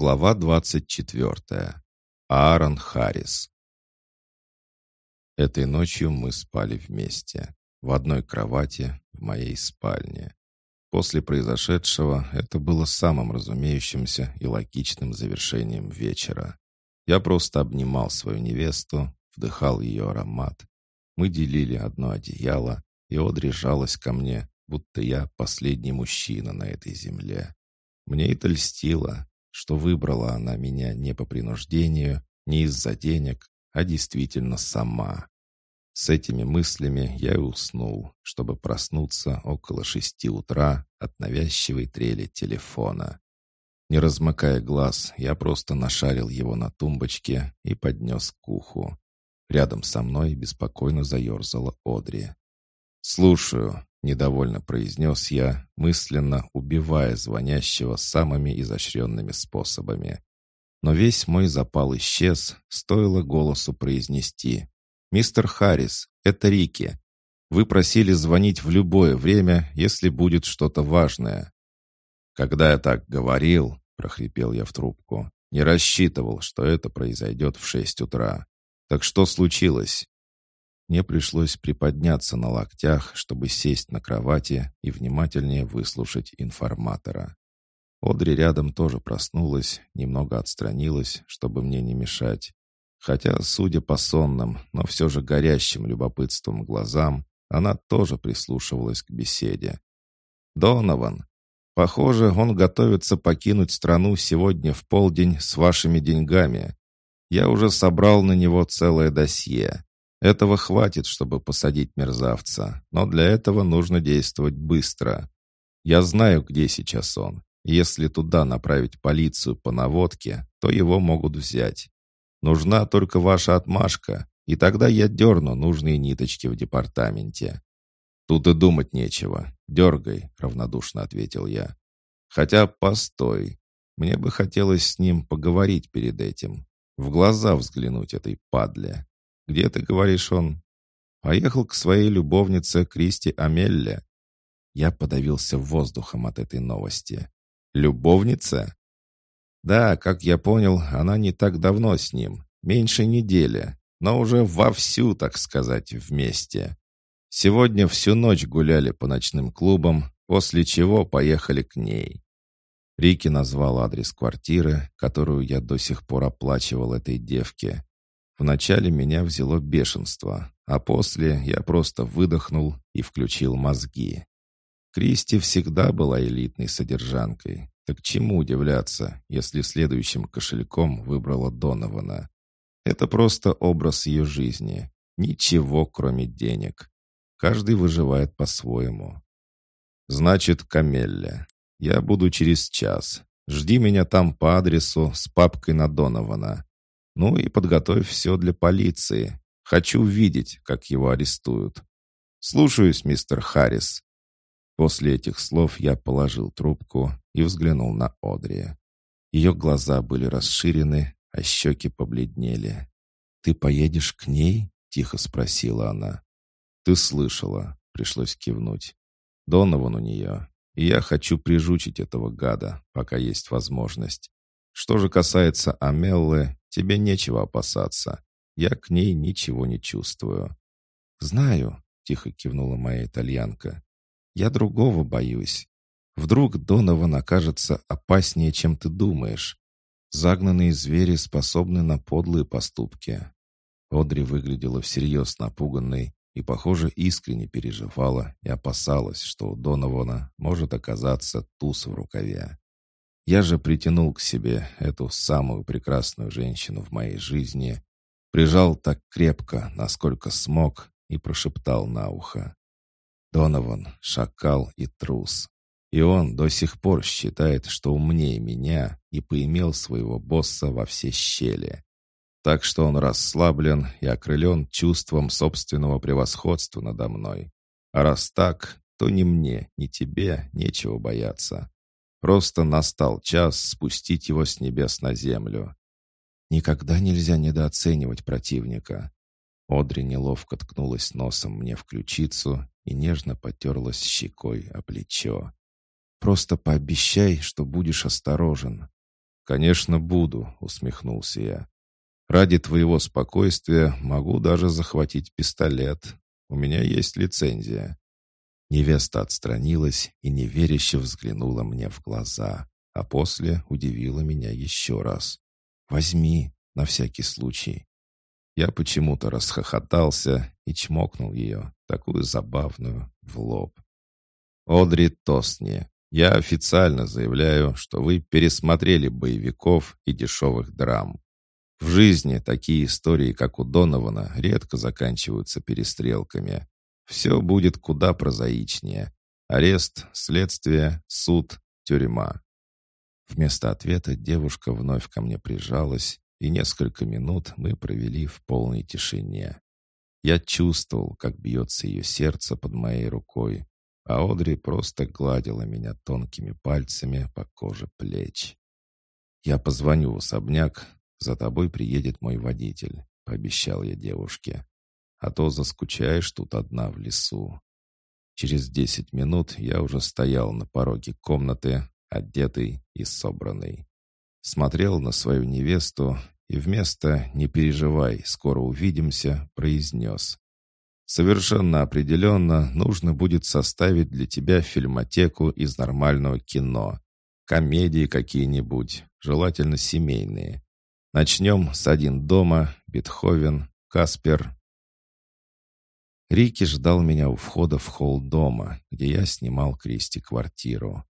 Глава 24. Аарон Харрис. Этой ночью мы спали вместе, в одной кровати в моей спальне. После произошедшего это было самым разумеющимся и логичным завершением вечера. Я просто обнимал свою невесту, вдыхал ее аромат. Мы делили одно одеяло, и Одри жалась ко мне, будто я последний мужчина на этой земле. Мне это льстило, что выбрала она меня не по принуждению, не из-за денег, а действительно сама. С этими мыслями я и уснул, чтобы проснуться около шести утра от навязчивой трели телефона. Не размыкая глаз, я просто нашарил его на тумбочке и поднес к уху. Рядом со мной беспокойно заерзала Одри. «Слушаю», — недовольно произнес я, мысленно убивая звонящего самыми изощренными способами. Но весь мой запал исчез, стоило голосу произнести. «Мистер Харрис, это Рики. Вы просили звонить в любое время, если будет что-то важное». «Когда я так говорил», — прохрипел я в трубку, «не рассчитывал, что это произойдет в шесть утра. Так что случилось?» Мне пришлось приподняться на локтях, чтобы сесть на кровати и внимательнее выслушать информатора. Одри рядом тоже проснулась, немного отстранилась, чтобы мне не мешать. Хотя, судя по сонным, но все же горящим любопытством глазам, она тоже прислушивалась к беседе. «Донован, похоже, он готовится покинуть страну сегодня в полдень с вашими деньгами. Я уже собрал на него целое досье. Этого хватит, чтобы посадить мерзавца, но для этого нужно действовать быстро. Я знаю, где сейчас он. Если туда направить полицию по наводке, то его могут взять. Нужна только ваша отмашка, и тогда я дерну нужные ниточки в департаменте». «Тут и думать нечего. Дергай», — равнодушно ответил я. «Хотя, постой. Мне бы хотелось с ним поговорить перед этим. В глаза взглянуть этой падле. «Где, ты говоришь, он?» «Поехал к своей любовнице Кристи Амелле». Я подавился воздухом от этой новости. «Любовница?» «Да, как я понял, она не так давно с ним, меньше недели, но уже вовсю, так сказать, вместе. Сегодня всю ночь гуляли по ночным клубам, после чего поехали к ней». Рики назвал адрес квартиры, которую я до сих пор оплачивал этой девке, Вначале меня взяло бешенство, а после я просто выдохнул и включил мозги. Кристи всегда была элитной содержанкой. Так чему удивляться, если следующим кошельком выбрала Донована? Это просто образ ее жизни. Ничего, кроме денег. Каждый выживает по-своему. Значит, Камелля, я буду через час. Жди меня там по адресу с папкой на Донована. Ну и подготовь все для полиции. Хочу видеть, как его арестуют. Слушаюсь, мистер Харрис». После этих слов я положил трубку и взглянул на Одри. Ее глаза были расширены, а щеки побледнели. «Ты поедешь к ней?» — тихо спросила она. «Ты слышала», — пришлось кивнуть. «Донован у нее, и я хочу прижучить этого гада, пока есть возможность. Что же касается Амеллы, тебе нечего опасаться. Я к ней ничего не чувствую». «Знаю», — тихо кивнула моя итальянка. «Я другого боюсь. Вдруг Донован окажется опаснее, чем ты думаешь. Загнанные звери способны на подлые поступки». Одри выглядела всерьез напуганной и, похоже, искренне переживала и опасалась, что у Донована может оказаться туз в рукаве. Я же притянул к себе эту самую прекрасную женщину в моей жизни, прижал так крепко, насколько смог, и прошептал на ухо. Донован — шакал и трус. И он до сих пор считает, что умнее меня и поимел своего босса во все щели. Так что он расслаблен и окрылен чувством собственного превосходства надо мной. А раз так, то ни мне, ни тебе нечего бояться. Просто настал час спустить его с небес на землю. Никогда нельзя недооценивать противника. Одри неловко ткнулась носом мне в ключицу и нежно потерлась щекой о плечо. «Просто пообещай, что будешь осторожен». «Конечно, буду», — усмехнулся я. «Ради твоего спокойствия могу даже захватить пистолет. У меня есть лицензия». Невеста отстранилась и неверяще взглянула мне в глаза, а после удивила меня еще раз. «Возьми, на всякий случай». Я почему-то расхохотался и чмокнул ее, такую забавную, в лоб. «Одри Тосни, я официально заявляю, что вы пересмотрели боевиков и дешевых драм. В жизни такие истории, как у Донована, редко заканчиваются перестрелками. Все будет куда прозаичнее. Арест, следствие, суд, тюрьма. Вместо ответа девушка вновь ко мне прижалась, и несколько минут мы провели в полной тишине. Я чувствовал, как бьется ее сердце под моей рукой, а Одри просто гладила меня тонкими пальцами по коже плеч. «Я позвоню в особняк, за тобой приедет мой водитель», — пообещал я девушке. «А то заскучаешь тут одна в лесу». Через десять минут я уже стоял на пороге комнаты, одетый и собранный. Смотрел на свою невесту и вместо «не переживай, скоро увидимся» произнес Совершенно определенно нужно будет составить для тебя фильмотеку из нормального кино. Комедии какие-нибудь, желательно семейные. Начнем с «Один дома», «Бетховен», «Каспер». Рики ждал меня у входа в холл дома, где я снимал Кристи квартиру.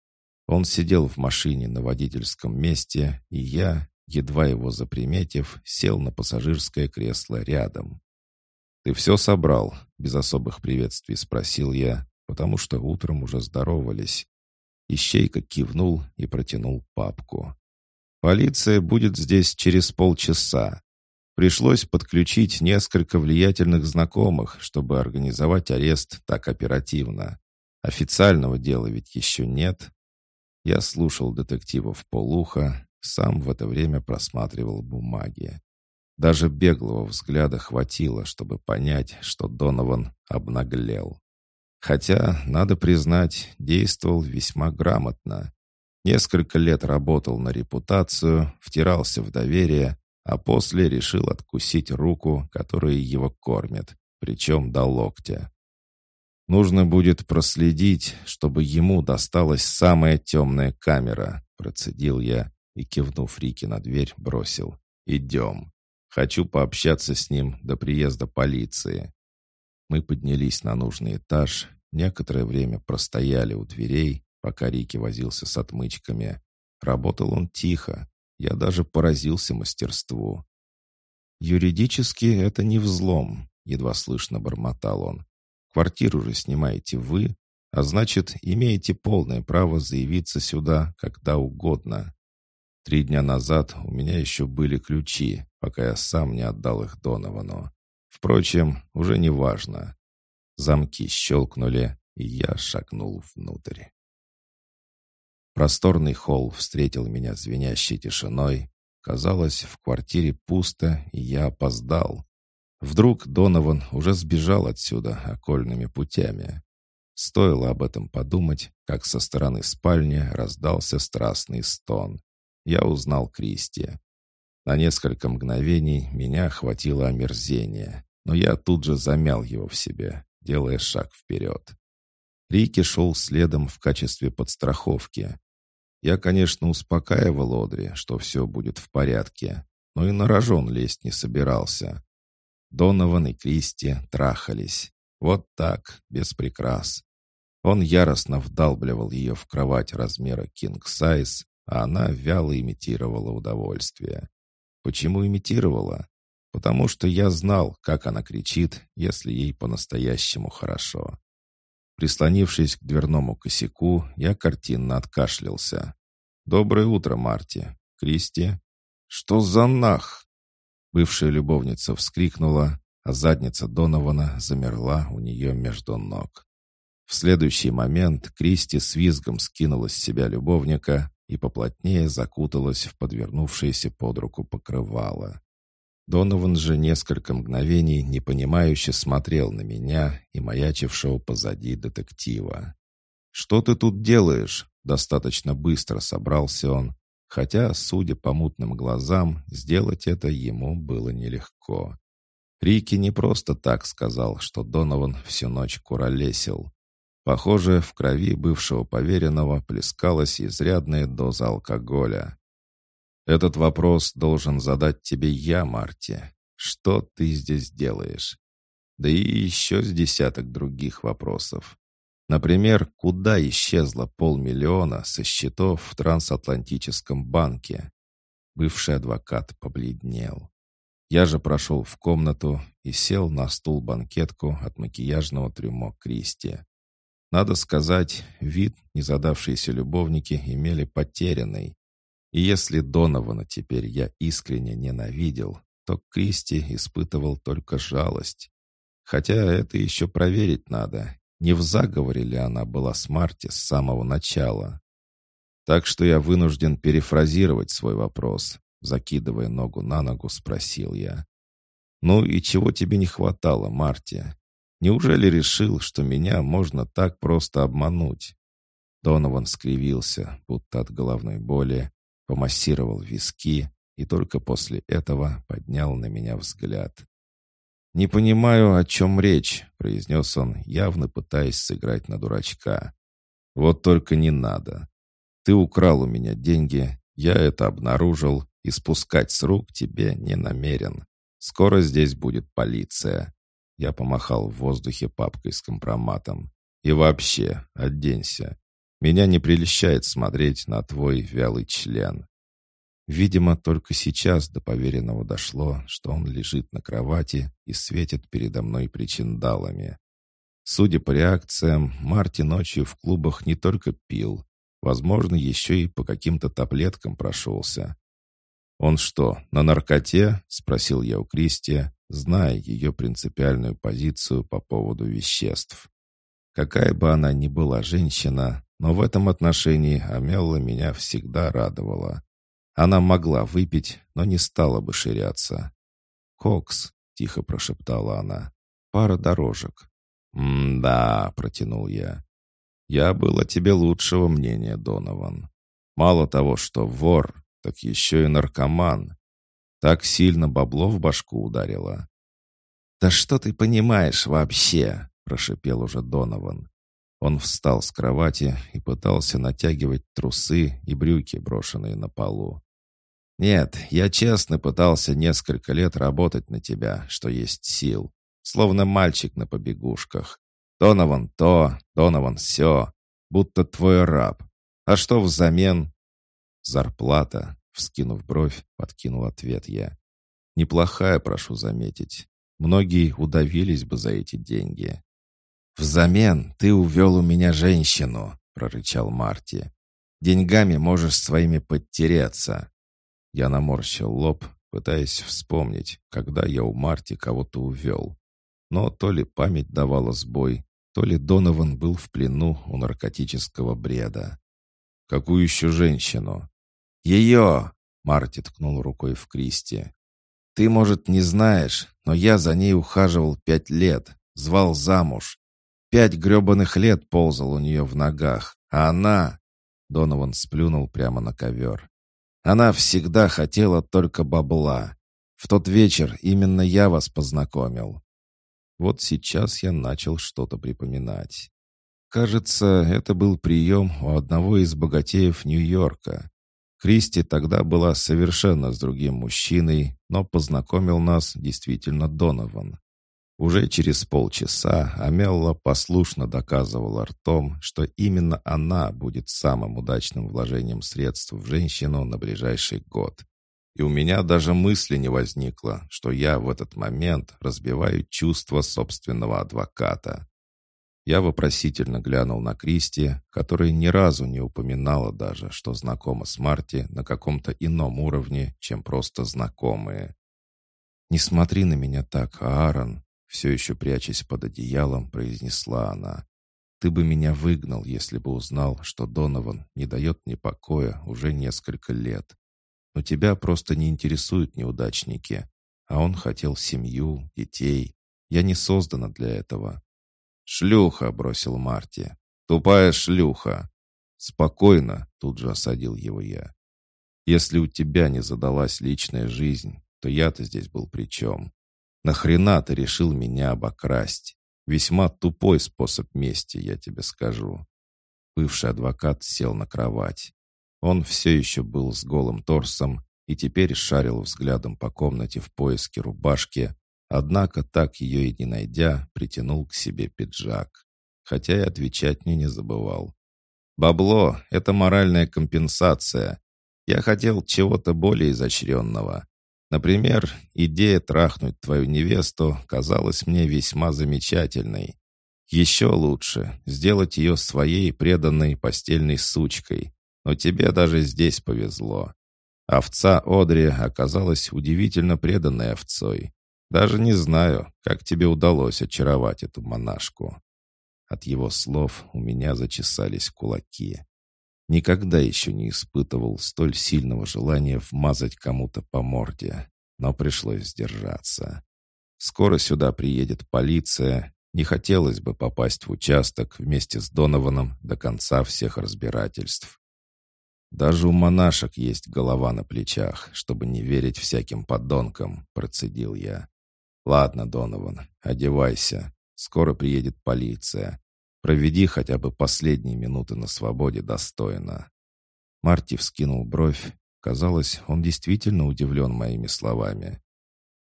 Он сидел в машине на водительском месте, и я, едва его заприметив, сел на пассажирское кресло рядом. «Ты все собрал?» — без особых приветствий спросил я, потому что утром уже здоровались. Ищейка кивнул и протянул папку. «Полиция будет здесь через полчаса. Пришлось подключить несколько влиятельных знакомых, чтобы организовать арест так оперативно. Официального дела ведь еще нет». Я слушал детектива в полуха, сам в это время просматривал бумаги. Даже беглого взгляда хватило, чтобы понять, что Донован обнаглел. Хотя, надо признать, действовал весьма грамотно. Несколько лет работал на репутацию, втирался в доверие, а после решил откусить руку, которая его кормит, причем до локтя. «Нужно будет проследить, чтобы ему досталась самая темная камера», процедил я и, кивнув Рике на дверь, бросил. «Идем». Хочу пообщаться с ним до приезда полиции. Мы поднялись на нужный этаж, некоторое время простояли у дверей, пока Рики возился с отмычками. Работал он тихо, я даже поразился мастерству. «Юридически это не взлом», — едва слышно бормотал он. «Квартиру же снимаете вы, а значит, имеете полное право заявиться сюда когда угодно. Три дня назад у меня еще были ключи, пока я сам не отдал их Доновану. Впрочем, уже не важно. Замки щелкнули, и я шагнул внутрь. Просторный холл встретил меня звенящей тишиной. Казалось, в квартире пусто, и я опоздал. Вдруг Донован уже сбежал отсюда окольными путями. Стоило об этом подумать, как со стороны спальни раздался страстный стон я узнал Кристи. На несколько мгновений меня охватило омерзение, но я тут же замял его в себе, делая шаг вперед. Рики шел следом в качестве подстраховки. Я, конечно, успокаивал Одри, что все будет в порядке, но и на рожон лезть не собирался. Донован и Кристи трахались. Вот так, без прикрас. Он яростно вдалбливал ее в кровать размера size, а она вяло имитировала удовольствие. Почему имитировала? Потому что я знал, как она кричит, если ей по-настоящему хорошо. Прислонившись к дверному косяку, я картинно откашлялся. «Доброе утро, Марти. Кристи?» «Что за нах?» Бывшая любовница вскрикнула, а задница Донована замерла у нее между ног. В следующий момент Кристи с визгом скинула с себя любовника, и поплотнее закуталась в подвернувшееся под руку покрывало. Донован же несколько мгновений непонимающе смотрел на меня и маячившего позади детектива. «Что ты тут делаешь?» Достаточно быстро собрался он, хотя, судя по мутным глазам, сделать это ему было нелегко. Рики не просто так сказал, что Донован всю ночь куролесил. Похоже, в крови бывшего поверенного плескалась изрядная доза алкоголя. «Этот вопрос должен задать тебе я, Марти. Что ты здесь делаешь?» Да и еще с десяток других вопросов. Например, куда исчезло полмиллиона со счетов в трансатлантическом банке? Бывший адвокат побледнел. Я же прошел в комнату и сел на стул-банкетку от макияжного трюмо Кристи. Надо сказать, вид незадавшиеся любовники имели потерянный. И если Донована теперь я искренне ненавидел, то Кристи испытывал только жалость. Хотя это еще проверить надо, не в заговоре ли она была с Марти с самого начала. Так что я вынужден перефразировать свой вопрос. Закидывая ногу на ногу, спросил я. «Ну и чего тебе не хватало, Марти? Неужели решил, что меня можно так просто обмануть?» Донован скривился, будто от головной боли, помассировал виски и только после этого поднял на меня взгляд. «Не понимаю, о чем речь», — произнес он, явно пытаясь сыграть на дурачка. «Вот только не надо. Ты украл у меня деньги, я это обнаружил, и спускать с рук тебе не намерен. Скоро здесь будет полиция». Я помахал в воздухе папкой с компроматом. «И вообще, оденься. Меня не прельщает смотреть на твой вялый член. Видимо, только сейчас до поверенного дошло, что он лежит на кровати и светит передо мной причиндалами. Судя по реакциям, Марти ночью в клубах не только пил, возможно, еще и по каким-то таблеткам прошелся. «Он что, на наркоте?» — спросил я у Кристи, зная ее принципиальную позицию по поводу веществ. Какая бы она ни была женщина, но в этом отношении Амелла меня всегда радовала. Она могла выпить, но не стала бы ширяться. «Кокс», — тихо прошептала она, — «пара дорожек». «М-да», — протянул я. «Я был о тебе лучшего мнения, Донован. Мало того, что вор, так еще и наркоман. Так сильно бабло в башку ударило». «Да что ты понимаешь вообще?» — прошипел уже Донован. Он встал с кровати и пытался натягивать трусы и брюки, брошенные на полу. Нет, я честно пытался несколько лет работать на тебя, что есть сил. Словно мальчик на побегушках. Донован то, Донован все. Будто твой раб. А что взамен? Зарплата, вскинув бровь, подкинул ответ я. Неплохая, прошу заметить. Многие удавились бы за эти деньги. «Взамен ты увел у меня женщину», — прорычал Марти. «Деньгами можешь своими подтереться. Я наморщил лоб, пытаясь вспомнить, когда я у Марти кого-то увел. Но то ли память давала сбой, то ли Донован был в плену у наркотического бреда. «Какую еще женщину?» «Ее!» — Марти ткнул рукой в Кристи. «Ты, может, не знаешь, но я за ней ухаживал пять лет, звал замуж. Пять гребаных лет ползал у нее в ногах, а она...» Донован сплюнул прямо на ковер. Она всегда хотела только бабла. В тот вечер именно я вас познакомил. Вот сейчас я начал что-то припоминать. Кажется, это был прием у одного из богатеев Нью-Йорка. Кристи тогда была совершенно с другим мужчиной, но познакомил нас действительно Донован. Уже через полчаса Амелла послушно доказывала ртом, что именно она будет самым удачным вложением средств в женщину на ближайший год. И у меня даже мысли не возникло, что я в этот момент разбиваю чувства собственного адвоката. Я вопросительно глянул на Кристи, которая ни разу не упоминала даже, что знакома с Марти на каком-то ином уровне, чем просто знакомые. «Не смотри на меня так, Аарон», все еще прячась под одеялом, произнесла она. «Ты бы меня выгнал, если бы узнал, что Донован не дает мне покоя уже несколько лет. Но тебя просто не интересуют неудачники, а он хотел семью, детей. Я не создана для этого». «Шлюха!» — бросил Марти. «Тупая шлюха!» «Спокойно!» — тут же осадил его я. Если у тебя не задалась личная жизнь, то я-то здесь был при чем? Нахрена ты решил меня обокрасть? Весьма тупой способ мести, я тебе скажу. Бывший адвокат сел на кровать. Он все еще был с голым торсом и теперь шарил взглядом по комнате в поиске рубашки, однако, так ее и не найдя, притянул к себе пиджак. Хотя и отвечать мне не забывал. «Бабло — это моральная компенсация. Я хотел чего-то более изощренного. Например, идея трахнуть твою невесту казалась мне весьма замечательной. Еще лучше сделать ее своей преданной постельной сучкой. Но тебе даже здесь повезло. Овца Одри оказалась удивительно преданной овцой. Даже не знаю, как тебе удалось очаровать эту монашку. От его слов у меня зачесались кулаки. Никогда еще не испытывал столь сильного желания вмазать кому-то по морде, но пришлось сдержаться. Скоро сюда приедет полиция, не хотелось бы попасть в участок вместе с Донованом до конца всех разбирательств. «Даже у монашек есть голова на плечах, чтобы не верить всяким подонкам», — процедил я. «Ладно, Донован, одевайся. Скоро приедет полиция. Проведи хотя бы последние минуты на свободе достойно». Марти вскинул бровь. Казалось, он действительно удивлен моими словами.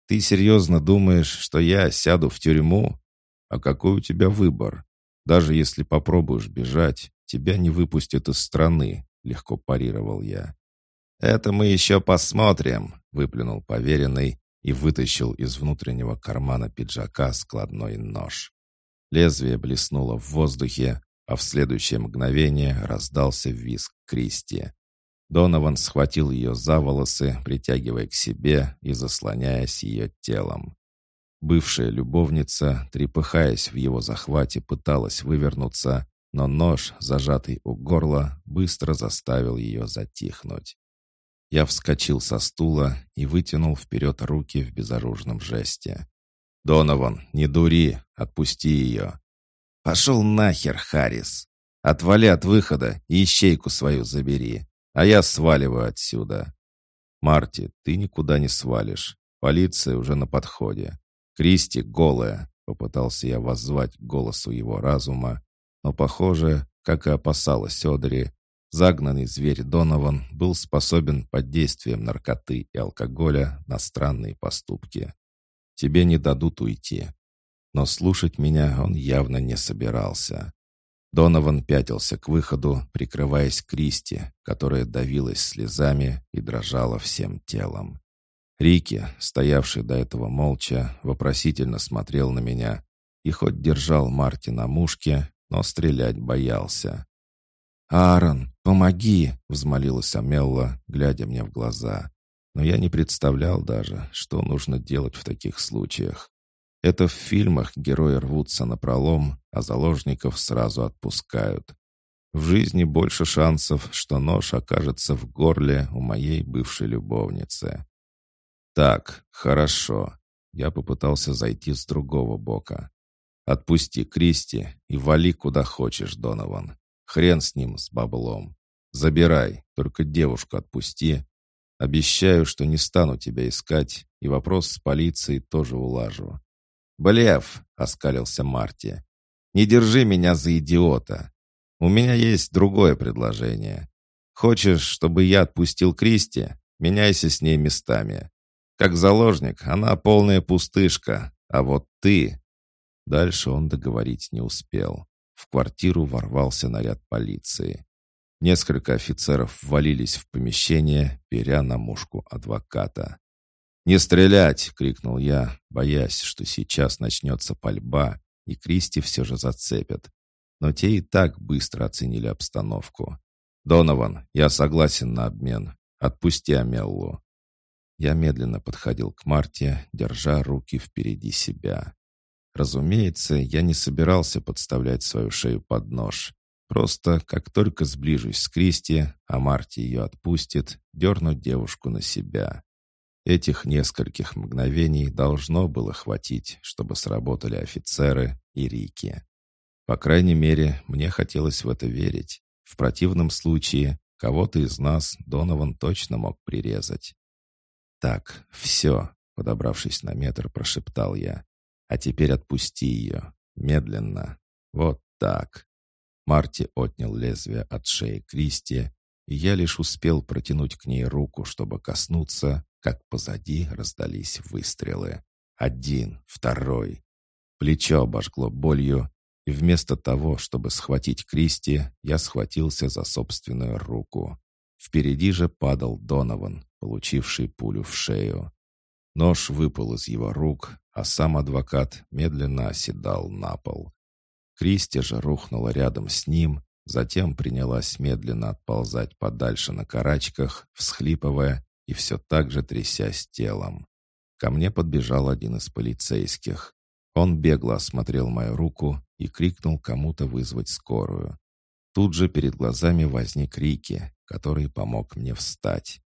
«Ты серьезно думаешь, что я сяду в тюрьму? А какой у тебя выбор? Даже если попробуешь бежать, тебя не выпустят из страны, легко парировал я. «Это мы еще посмотрим», — выплюнул поверенный и вытащил из внутреннего кармана пиджака складной нож. Лезвие блеснуло в воздухе, а в следующее мгновение раздался визг Кристи. Донован схватил ее за волосы, притягивая к себе и заслоняясь ее телом. Бывшая любовница, трепыхаясь в его захвате, пыталась вывернуться, но нож, зажатый у горла, быстро заставил ее затихнуть. Я вскочил со стула и вытянул вперед руки в безоружном жесте. «Донован, не дури, отпусти ее!» «Пошел нахер, Харрис! Отвали от выхода и ищейку свою забери, а я сваливаю отсюда!» «Марти, ты никуда не свалишь. Полиция уже на подходе. Кристи голая!» — попытался я воззвать голосу его разума, но, похоже, как и опасалась Одри, загнанный зверь Донован был способен под действием наркоты и алкоголя на странные поступки. Тебе не дадут уйти. Но слушать меня он явно не собирался. Донован пятился к выходу, прикрываясь Кристи, которая давилась слезами и дрожала всем телом. Рики, стоявший до этого молча, вопросительно смотрел на меня и хоть держал Марти на мушке, но стрелять боялся. «Аарон, помоги!» — взмолилась Амелла, глядя мне в глаза. Но я не представлял даже, что нужно делать в таких случаях. Это в фильмах герои рвутся на пролом, а заложников сразу отпускают. В жизни больше шансов, что нож окажется в горле у моей бывшей любовницы. «Так, хорошо». Я попытался зайти с другого бока. Отпусти Кристи и вали куда хочешь, Донован. Хрен с ним, с баблом. Забирай, только девушку отпусти. Обещаю, что не стану тебя искать, и вопрос с полицией тоже улажу». «Блев!» — оскалился Марти. «Не держи меня за идиота. У меня есть другое предложение. Хочешь, чтобы я отпустил Кристи? Меняйся с ней местами. Как заложник, она полная пустышка, а вот ты Дальше он договорить не успел. В квартиру ворвался наряд полиции. Несколько офицеров ввалились в помещение, беря на мушку адвоката. «Не стрелять!» — крикнул я, боясь, что сейчас начнется пальба, и Кристи все же зацепят. Но те и так быстро оценили обстановку. «Донован, я согласен на обмен. Отпусти Амеллу». Я медленно подходил к Марте, держа руки впереди себя. Разумеется, я не собирался подставлять свою шею под нож. Просто, как только сближусь с Кристи, а Марти ее отпустит, дерну девушку на себя. Этих нескольких мгновений должно было хватить, чтобы сработали офицеры и Рики. По крайней мере, мне хотелось в это верить. В противном случае Кого-то из нас Донован точно мог прирезать. «Так, все», — подобравшись на метр, прошептал я. «А теперь отпусти ее. Медленно. Вот так». Марти отнял лезвие от шеи Кристи, и я лишь успел протянуть к ней руку, чтобы коснуться, как позади раздались выстрелы. Один, второй. Плечо обожгло болью, и вместо того, чтобы схватить Кристи, я схватился за собственную руку. Впереди же падал Донован, получивший пулю в шею. Нож выпал из его рук, а сам адвокат медленно оседал на пол. Кристи же рухнула рядом с ним, затем принялась медленно отползать подальше на карачках, всхлипывая и все так же трясясь телом. Ко мне подбежал один из полицейских. Он бегло осмотрел мою руку и крикнул кому-то вызвать скорую. Тут же перед глазами возник Рики, который помог мне встать.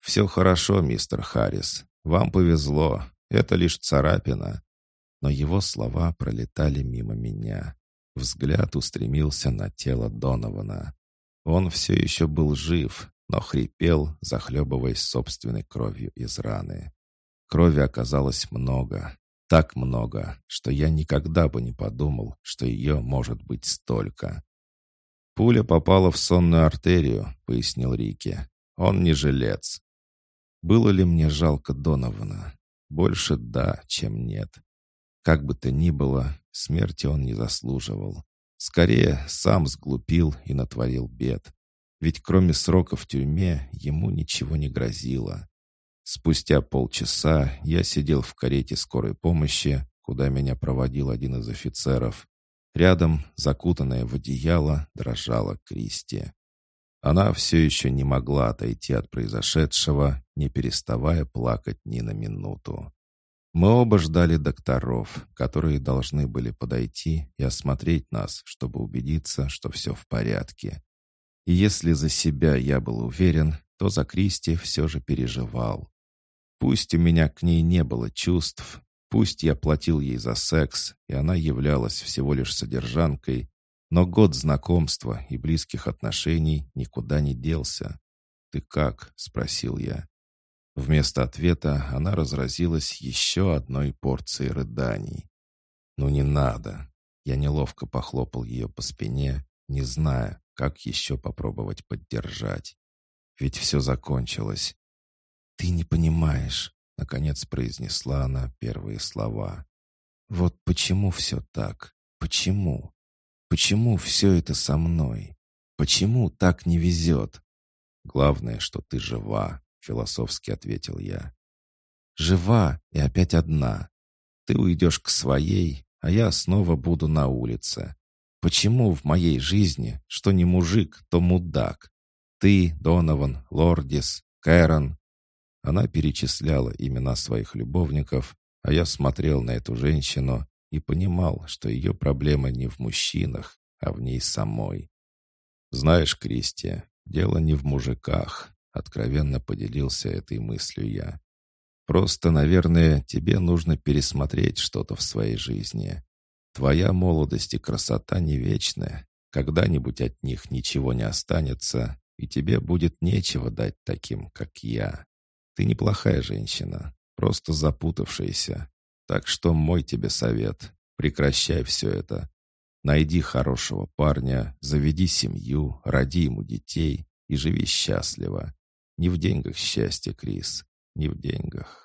«Все хорошо, мистер Харрис. Вам повезло. Это лишь царапина». Но его слова пролетали мимо меня. Взгляд устремился на тело Донована. Он все еще был жив, но хрипел, захлебываясь собственной кровью из раны. Крови оказалось много, так много, что я никогда бы не подумал, что ее может быть столько. «Пуля попала в сонную артерию», — пояснил Рики. «Он не жилец». Было ли мне жалко Донована? Больше да, чем нет. Как бы то ни было, смерти он не заслуживал. Скорее, сам сглупил и натворил бед. Ведь кроме срока в тюрьме ему ничего не грозило. Спустя полчаса я сидел в карете скорой помощи, куда меня проводил один из офицеров. Рядом, закутанная в одеяло, дрожала Кристи. Она все еще не могла отойти от произошедшего, не переставая плакать ни на минуту. Мы оба ждали докторов, которые должны были подойти и осмотреть нас, чтобы убедиться, что все в порядке. И если за себя я был уверен, то за Кристи все же переживал. Пусть у меня к ней не было чувств, пусть я платил ей за секс, и она являлась всего лишь содержанкой, но год знакомства и близких отношений никуда не делся. «Ты как?» — спросил я. Вместо ответа она разразилась еще одной порцией рыданий. «Ну не надо!» Я неловко похлопал ее по спине, не зная, как еще попробовать поддержать. Ведь все закончилось. «Ты не понимаешь», — наконец произнесла она первые слова. «Вот почему все так? Почему? Почему все это со мной? Почему так не везет?» «Главное, что ты жива», — философски ответил я. «Жива и опять одна. Ты уйдешь к своей, а я снова буду на улице. Почему в моей жизни, что не мужик, то мудак? Ты, Донован, Лордис, Кэрон, она перечисляла имена своих любовников, а я смотрел на эту женщину и понимал, что ее проблема не в мужчинах, а в ней самой. «Знаешь, Кристи, дело не в мужиках», — откровенно поделился этой мыслью я. «Просто, наверное, тебе нужно пересмотреть что-то в своей жизни. Твоя молодость и красота не вечны. Когда-нибудь от них ничего не останется, и тебе будет нечего дать таким, как я. Ты неплохая женщина, просто запутавшаяся. Так что мой тебе совет — прекращай все это. Найди хорошего парня, заведи семью, роди ему детей и живи счастливо. Не в деньгах счастье, Крис, не в деньгах.